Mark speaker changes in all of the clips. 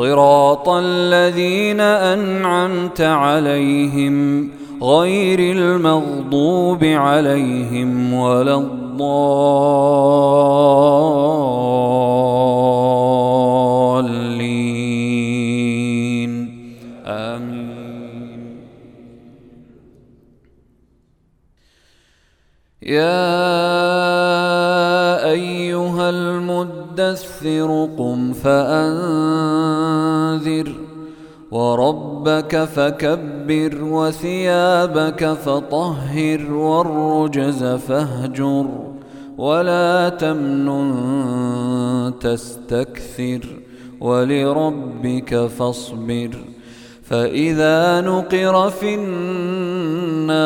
Speaker 1: صراط الذين أنعمت عليهم غير المغضوب عليهم ولا الضالين. آمين. يا أيها المدثر قم فأنذر وربك فكبر وثيابك فطهر والرجز فاهجر ولا تمنن تستكثر ولربك فاصبر فإذا نقر في الناقور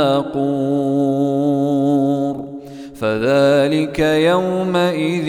Speaker 1: فذلك يومئذ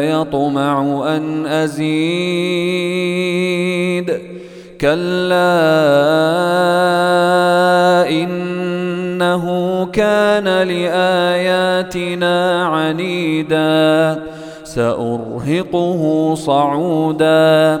Speaker 1: يطمع أن أزيد. كلا إنه كان لآياتنا عنيدا. سأرهقه صعودا.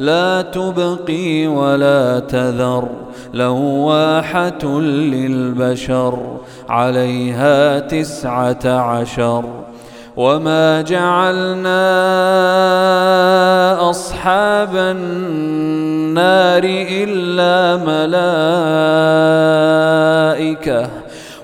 Speaker 1: لا تبقي ولا تذر لواحة للبشر عليها تسعة عشر وما جعلنا أصحاب النار إلا ملائكة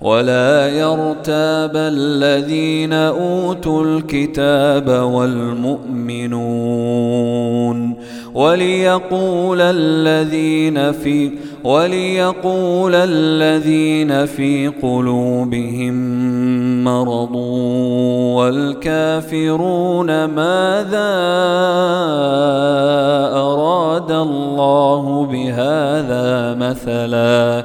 Speaker 1: ولا يرتاب الذين أوتوا الكتاب والمؤمنون وليقول الذين في وليقول الذين في قلوبهم مرض والكافرون ماذا أراد الله بهذا مثلا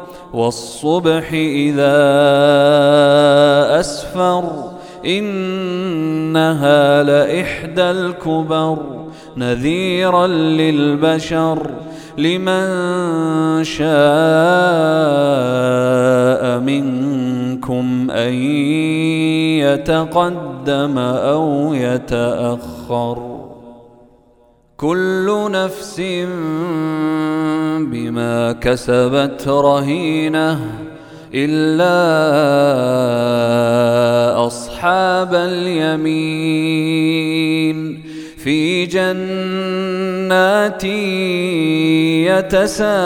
Speaker 1: والصبح إذا أسفر إنها لإحدى الكبر نذيرا للبشر لمن شاء منكم أن يتقدم أو يتأخر كل نفس بما كسبت رهينة إلا أصحاب اليمين. في جنات يتساءلون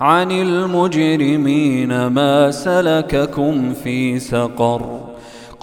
Speaker 1: عن المجرمين ما سلككم في سقر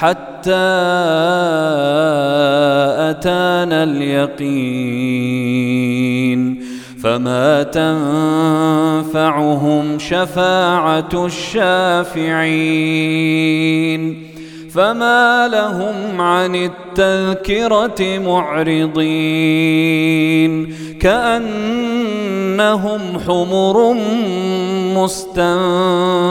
Speaker 1: حتى أتانا اليقين فما تنفعهم شفاعة الشافعين فما لهم عن التذكرة معرضين كأنهم حمر مستنفرة